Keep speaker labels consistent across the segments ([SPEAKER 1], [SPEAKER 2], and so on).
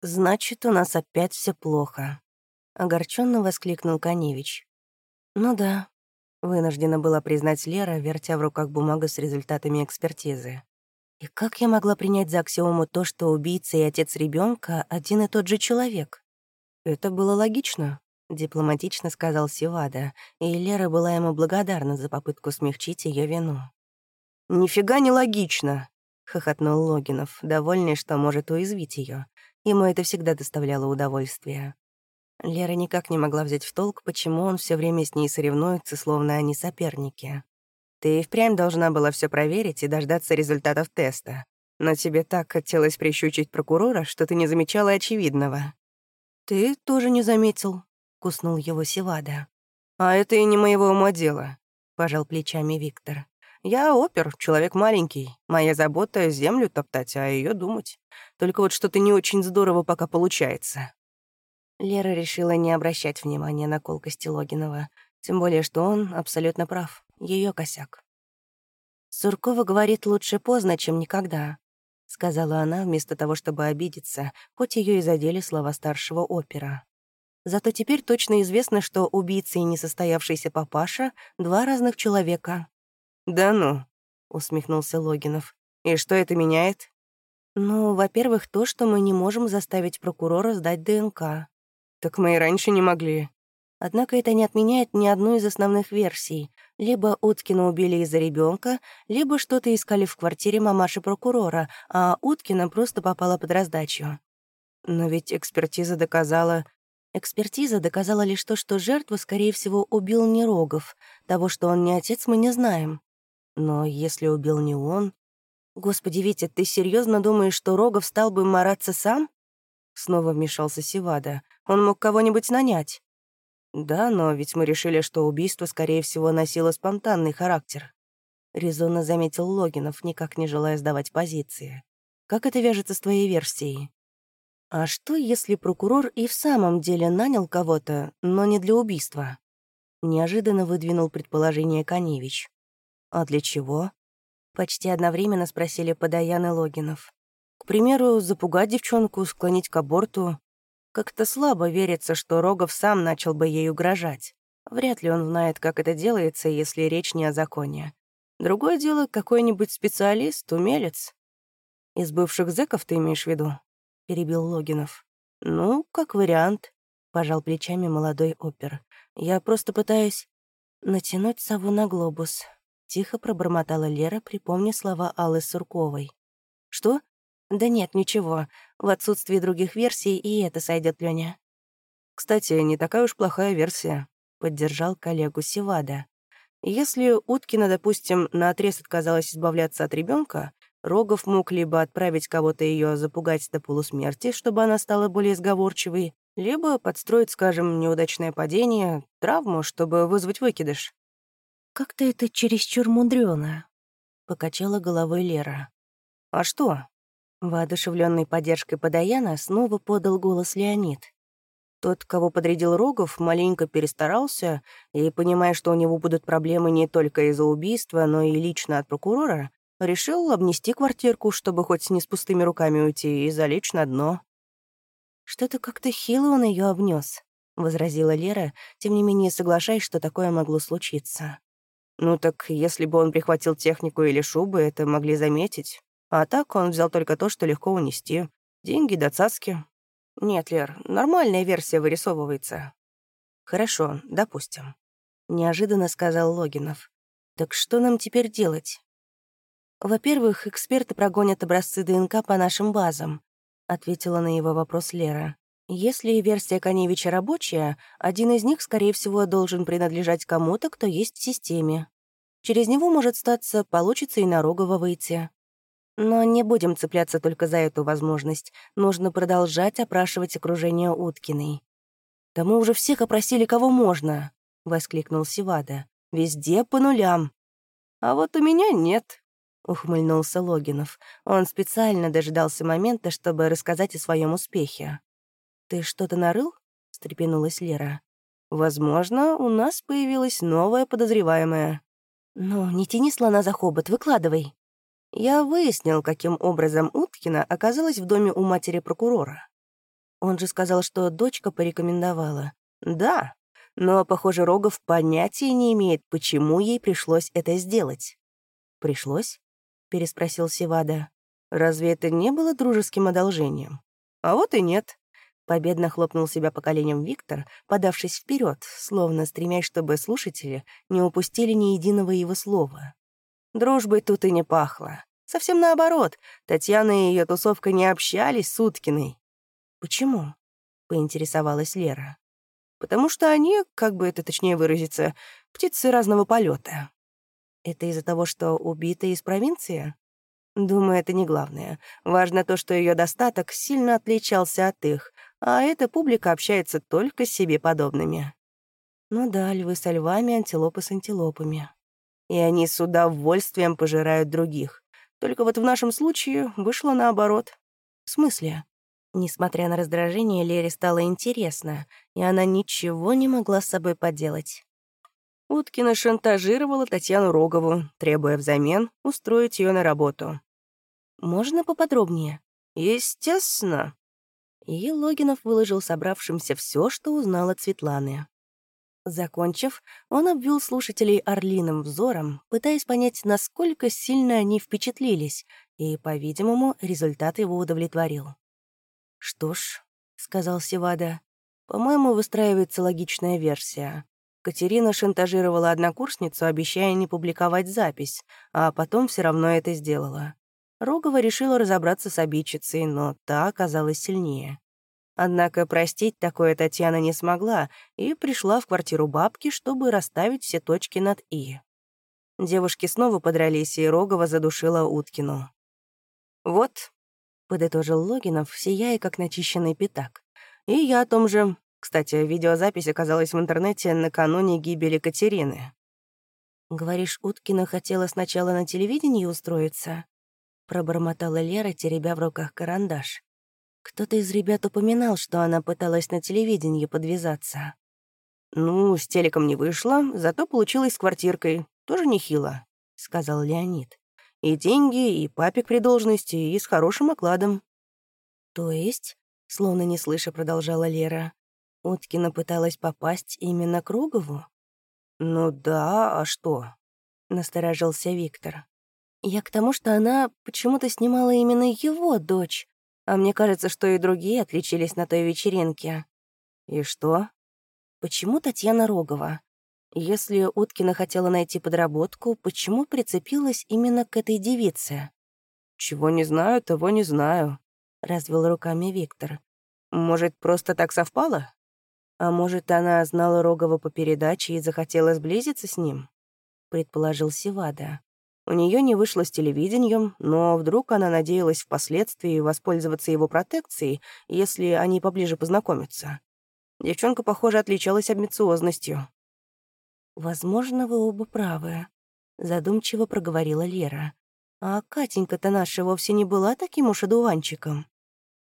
[SPEAKER 1] «Значит, у нас опять все плохо», — огорченно воскликнул Коневич. «Ну да», — вынуждена была признать Лера, вертя в руках бумагу с результатами экспертизы. «И как я могла принять за аксиому то, что убийца и отец ребенка один и тот же человек?» «Это было логично», — дипломатично сказал Сивада, и Лера была ему благодарна за попытку смягчить ее вину. «Нифига не логично», — хохотнул Логинов, довольный, что может уязвить ее. Ему это всегда доставляло удовольствие. Лера никак не могла взять в толк, почему он все время с ней соревнуется, словно они соперники. «Ты впрямь должна была все проверить и дождаться результатов теста. Но тебе так хотелось прищучить прокурора, что ты не замечала очевидного». «Ты тоже не заметил», — куснул его Севада. «А это и не моего ума дело», — пожал плечами Виктор. «Я опер, человек маленький. Моя забота — землю топтать, а ее думать. Только вот что-то не очень здорово пока получается». Лера решила не обращать внимания на колкости Логинова, тем более что он абсолютно прав, ее косяк. «Суркова говорит, лучше поздно, чем никогда», — сказала она, вместо того, чтобы обидеться, хоть ее и задели слова старшего опера. Зато теперь точно известно, что убийца и несостоявшийся папаша — два разных человека. «Да ну», — усмехнулся Логинов. «И что это меняет?» «Ну, во-первых, то, что мы не можем заставить прокурора сдать ДНК. Так мы и раньше не могли. Однако это не отменяет ни одну из основных версий. Либо Уткина убили из-за ребенка, либо что-то искали в квартире мамаши прокурора, а Уткина просто попала под раздачу. Но ведь экспертиза доказала... Экспертиза доказала лишь то, что жертву, скорее всего, убил не Рогов. Того, что он не отец, мы не знаем. Но если убил не он... Господи, Витя, ты серьезно думаешь, что Рогов стал бы мараться сам? Снова вмешался Сивада. Он мог кого-нибудь нанять. Да, но ведь мы решили, что убийство, скорее всего, носило спонтанный характер. Резонно заметил Логинов, никак не желая сдавать позиции. Как это вяжется с твоей версией? А что, если прокурор и в самом деле нанял кого-то, но не для убийства? Неожиданно выдвинул предположение Коневич. А для чего? Почти одновременно спросили Подаян и Логинов примеру, запугать девчонку, склонить к аборту. Как-то слабо верится, что Рогов сам начал бы ей угрожать. Вряд ли он знает, как это делается, если речь не о законе. Другое дело, какой-нибудь специалист, умелец. «Из бывших зэков ты имеешь в виду?» — перебил Логинов. «Ну, как вариант», — пожал плечами молодой опер. «Я просто пытаюсь натянуть сову на глобус», — тихо пробормотала Лера, припомня слова Аллы Сурковой. «Что?» «Да нет, ничего. В отсутствии других версий и это сойдет, Лёня». «Кстати, не такая уж плохая версия», — поддержал коллегу Севада. «Если Уткина, допустим, наотрез отказалась избавляться от ребенка, Рогов мог либо отправить кого-то ее запугать до полусмерти, чтобы она стала более сговорчивой, либо подстроить, скажем, неудачное падение, травму, чтобы вызвать выкидыш». «Как-то это чересчур мудрёно», — покачала головой Лера. «А что? Воодушевленный поддержкой Подаяна снова подал голос Леонид. Тот, кого подрядил Рогов, маленько перестарался, и, понимая, что у него будут проблемы не только из-за убийства, но и лично от прокурора, решил обнести квартирку, чтобы хоть не с пустыми руками уйти, и залечь на дно. «Что-то как-то хило он ее обнес, возразила Лера, тем не менее соглашаясь, что такое могло случиться. «Ну так, если бы он прихватил технику или шубы, это могли заметить. А так он взял только то, что легко унести. Деньги до цацки. Нет, Лер, нормальная версия вырисовывается. Хорошо, допустим. Неожиданно сказал Логинов. Так что нам теперь делать? Во-первых, эксперты прогонят образцы ДНК по нашим базам, ответила на его вопрос Лера. Если версия Коневича рабочая, один из них, скорее всего, должен принадлежать кому-то, кто есть в системе. Через него, может статься, получится и на Рогова выйти. Но не будем цепляться только за эту возможность. Нужно продолжать опрашивать окружение Уткиной. «Да мы уже всех опросили, кого можно!» — воскликнул Сивада. «Везде по нулям». «А вот у меня нет», — ухмыльнулся Логинов. Он специально дожидался момента, чтобы рассказать о своем успехе. «Ты что-то нарыл?» — встрепенулась Лера. «Возможно, у нас появилась новая подозреваемая». «Ну, не тяни слона за хобот, выкладывай», я выяснил, каким образом Уткина оказалась в доме у матери прокурора. Он же сказал, что дочка порекомендовала.
[SPEAKER 2] Да, но, похоже, Рогов понятия не имеет, почему ей пришлось это сделать.
[SPEAKER 1] «Пришлось?» — переспросил Севада.
[SPEAKER 2] «Разве это не было дружеским одолжением?» «А вот и нет».
[SPEAKER 1] Победно хлопнул себя по коленям Виктор, подавшись вперед, словно стремясь, чтобы слушатели не упустили ни единого его слова.
[SPEAKER 2] Дружбой тут и не пахло. Совсем наоборот, Татьяна и ее тусовка не общались с Уткиной.
[SPEAKER 1] «Почему?» — поинтересовалась Лера.
[SPEAKER 2] «Потому что они, как бы это точнее выразиться, птицы разного полета.
[SPEAKER 1] Это из-за того, что убита из провинции?
[SPEAKER 2] Думаю, это не главное. Важно то, что ее достаток сильно отличался от их, а эта публика общается только с себе подобными.
[SPEAKER 1] Ну да, львы со львами, антилопы с антилопами.
[SPEAKER 2] И они с удовольствием пожирают других. Только вот в нашем случае вышло наоборот.
[SPEAKER 1] В смысле? Несмотря на раздражение, Лере стало интересно, и она ничего не могла с собой поделать.
[SPEAKER 2] Уткина шантажировала Татьяну Рогову, требуя взамен устроить ее на работу.
[SPEAKER 1] «Можно поподробнее?»
[SPEAKER 2] «Естественно».
[SPEAKER 1] И Логинов выложил собравшимся все, что узнал от Светланы. Закончив, он обвел слушателей орлиным взором, пытаясь понять, насколько сильно они впечатлились, и, по-видимому, результат его удовлетворил. «Что ж», — сказал Севада, — «по-моему, выстраивается логичная версия. Катерина шантажировала однокурсницу, обещая не публиковать запись, а потом все равно это сделала. Рогова решила разобраться с обидчицей, но та оказалась сильнее. Однако простить такое Татьяна не смогла и пришла в квартиру бабки, чтобы расставить все точки над «и». Девушки снова подрались, и Рогова задушила Уткину.
[SPEAKER 2] «Вот», —
[SPEAKER 1] подытожил Логинов, сияя, как начищенный пятак. «И я о том же. Кстати, видеозапись оказалась в интернете накануне гибели Катерины. «Говоришь, Уткина хотела сначала на телевидении устроиться?» Пробормотала Лера, теребя в руках карандаш. Кто-то из ребят упоминал, что она пыталась на телевидении подвязаться.
[SPEAKER 2] «Ну, с телеком не вышло, зато получилось с квартиркой. Тоже нехило», — сказал Леонид. «И деньги, и папик при должности, и с хорошим окладом».
[SPEAKER 1] «То есть?» — словно не слыша, продолжала Лера. Уткина пыталась попасть именно к Рогову?
[SPEAKER 2] «Ну да, а что?»
[SPEAKER 1] — насторожился Виктор. «Я к тому, что она почему-то снимала именно его дочь, а мне кажется, что и другие отличились на той вечеринке».
[SPEAKER 2] «И что?»
[SPEAKER 1] «Почему Татьяна Рогова? Если Уткина хотела найти подработку, почему прицепилась именно к этой девице?»
[SPEAKER 2] «Чего не знаю, того не знаю», —
[SPEAKER 1] развел руками Виктор.
[SPEAKER 2] «Может, просто так совпало?»
[SPEAKER 1] А может, она знала Рогова по передаче и захотела сблизиться с ним? Предположил Севада. У нее не вышло с телевидением, но вдруг она надеялась впоследствии воспользоваться его протекцией, если они поближе познакомятся. Девчонка, похоже, отличалась амбициозностью. «Возможно, вы оба правы», — задумчиво проговорила Лера. «А Катенька-то наша вовсе не была таким уж одуванчиком».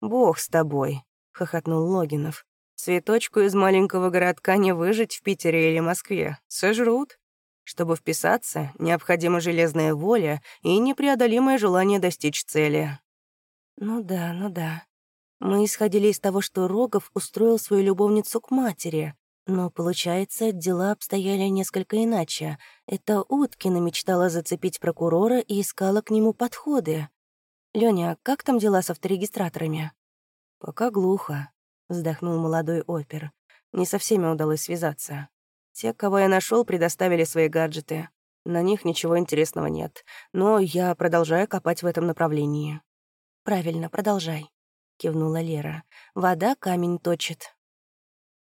[SPEAKER 2] «Бог с тобой», — хохотнул Логинов. Цветочку из маленького городка не выжить в Питере или Москве. Сожрут. Чтобы вписаться, необходима железная воля и непреодолимое желание достичь цели.
[SPEAKER 1] Ну да, ну да. Мы исходили из того, что Рогов устроил свою любовницу к матери. Но, получается, дела обстояли несколько иначе. Это Уткина мечтала зацепить прокурора и искала к нему подходы. Лёня, как там дела с авторегистраторами?
[SPEAKER 2] Пока глухо
[SPEAKER 1] вздохнул молодой опер. Не со всеми удалось связаться.
[SPEAKER 2] Те, кого я нашел, предоставили свои гаджеты. На них ничего интересного нет. Но я продолжаю копать в этом направлении.
[SPEAKER 1] «Правильно, продолжай», — кивнула Лера. «Вода камень точит».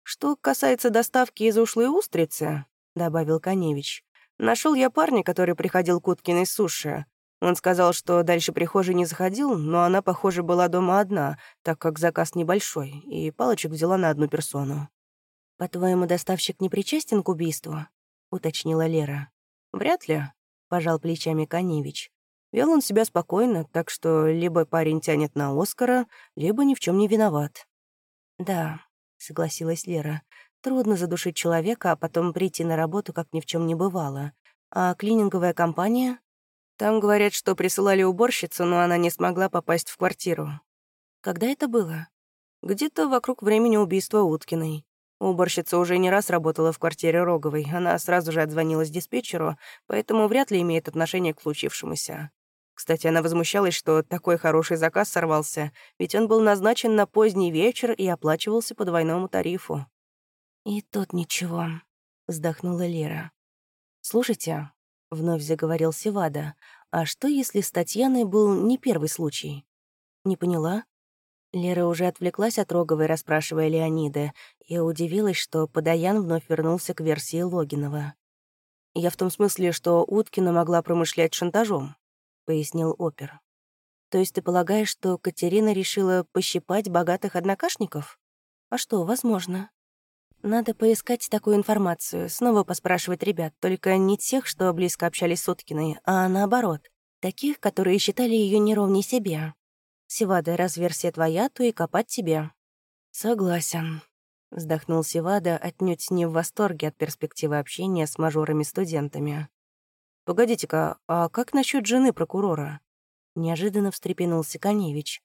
[SPEAKER 2] «Что касается доставки из ушлой устрицы», — добавил Коневич, нашел я парня, который приходил к Уткиной суши. Он сказал, что дальше прихожей не заходил, но она, похоже, была дома одна, так как заказ небольшой, и палочек взяла на одну персону.
[SPEAKER 1] «По-твоему, доставщик не причастен к убийству?» — уточнила Лера.
[SPEAKER 2] «Вряд ли», — пожал плечами Коневич. Вел он себя спокойно, так что либо парень тянет на Оскара, либо ни в чем не виноват.
[SPEAKER 1] «Да», — согласилась Лера, — «трудно задушить человека, а потом прийти на работу, как ни в чем не бывало. А клининговая компания?»
[SPEAKER 2] Там говорят, что присылали уборщицу, но она не смогла попасть в квартиру.
[SPEAKER 1] Когда это было?
[SPEAKER 2] Где-то вокруг времени убийства Уткиной. Уборщица уже не раз работала в квартире Роговой. Она сразу же отзвонилась диспетчеру, поэтому вряд ли имеет отношение к случившемуся. Кстати, она возмущалась, что такой хороший заказ сорвался, ведь он был назначен на поздний вечер и оплачивался по двойному тарифу.
[SPEAKER 1] «И тут ничего», — вздохнула Лера. «Слушайте», — вновь заговорил Севада, «а что, если с Татьяной был не первый случай?» «Не поняла?» Лера уже отвлеклась от Роговой, расспрашивая Леонида, и удивилась, что Подаян вновь вернулся к версии Логинова.
[SPEAKER 2] «Я в том смысле, что Уткина могла промышлять шантажом», пояснил опер.
[SPEAKER 1] «То есть ты полагаешь, что Катерина решила пощипать богатых однокашников? А что, возможно. Надо поискать такую информацию, снова поспрашивать ребят, только не тех, что близко общались с Уткиной, а наоборот, таких, которые считали ее неровней себе. Севада, раз версия твоя, то и копать тебе».
[SPEAKER 2] «Согласен», — вздохнул Севада, отнюдь не в восторге от перспективы общения с мажорами-студентами. «Погодите-ка, а как насчет жены прокурора?»
[SPEAKER 1] Неожиданно встрепенулся Коневич.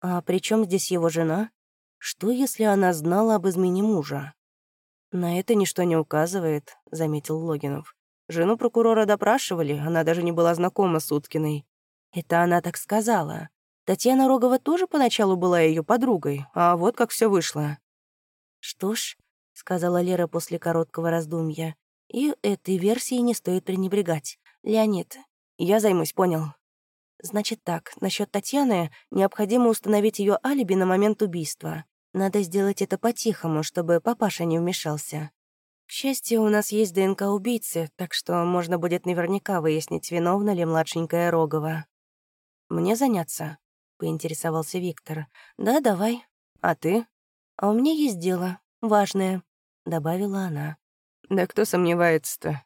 [SPEAKER 1] «А при чем здесь его жена? Что, если она знала об измене мужа?»
[SPEAKER 2] «На это ничто не указывает», — заметил Логинов. «Жену прокурора допрашивали, она даже не была знакома с Уткиной».
[SPEAKER 1] «Это она так сказала. Татьяна Рогова тоже поначалу была ее подругой, а вот как все вышло». «Что ж», — сказала Лера после короткого раздумья, и этой версией не стоит пренебрегать. Леонид, я займусь, понял. Значит так, насчет Татьяны необходимо установить ее алиби на момент убийства. Надо сделать это по-тихому, чтобы папаша не вмешался. К счастью, у нас есть ДНК убийцы, так что можно будет наверняка выяснить, виновна ли младшенькая Рогова. «Мне заняться?» — поинтересовался Виктор. «Да, давай. А ты?» «А у меня есть дело. Важное», — добавила она.
[SPEAKER 2] Да кто сомневается-то?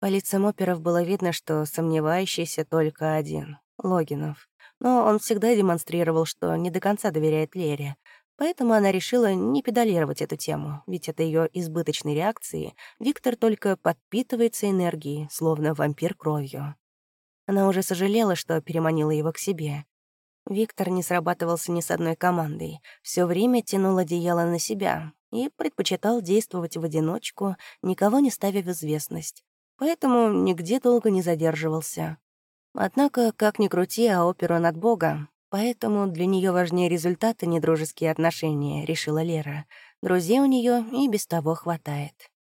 [SPEAKER 1] По лицам оперов было видно, что сомневающийся только один — Логинов. Но он всегда демонстрировал, что не до конца доверяет Лере, поэтому она решила не педалировать эту тему, ведь от ее избыточной реакции Виктор только подпитывается энергией, словно вампир кровью. Она уже сожалела, что переманила его к себе. Виктор не срабатывался ни с одной командой, все время тянул одеяло на себя, и предпочитал действовать в одиночку, никого не ставя в известность. Поэтому нигде долго не задерживался. Однако, как ни крути, а оперу над Бога, поэтому для нее важнее результаты, не дружеские отношения, решила Лера. Друзей у нее и без того хватает.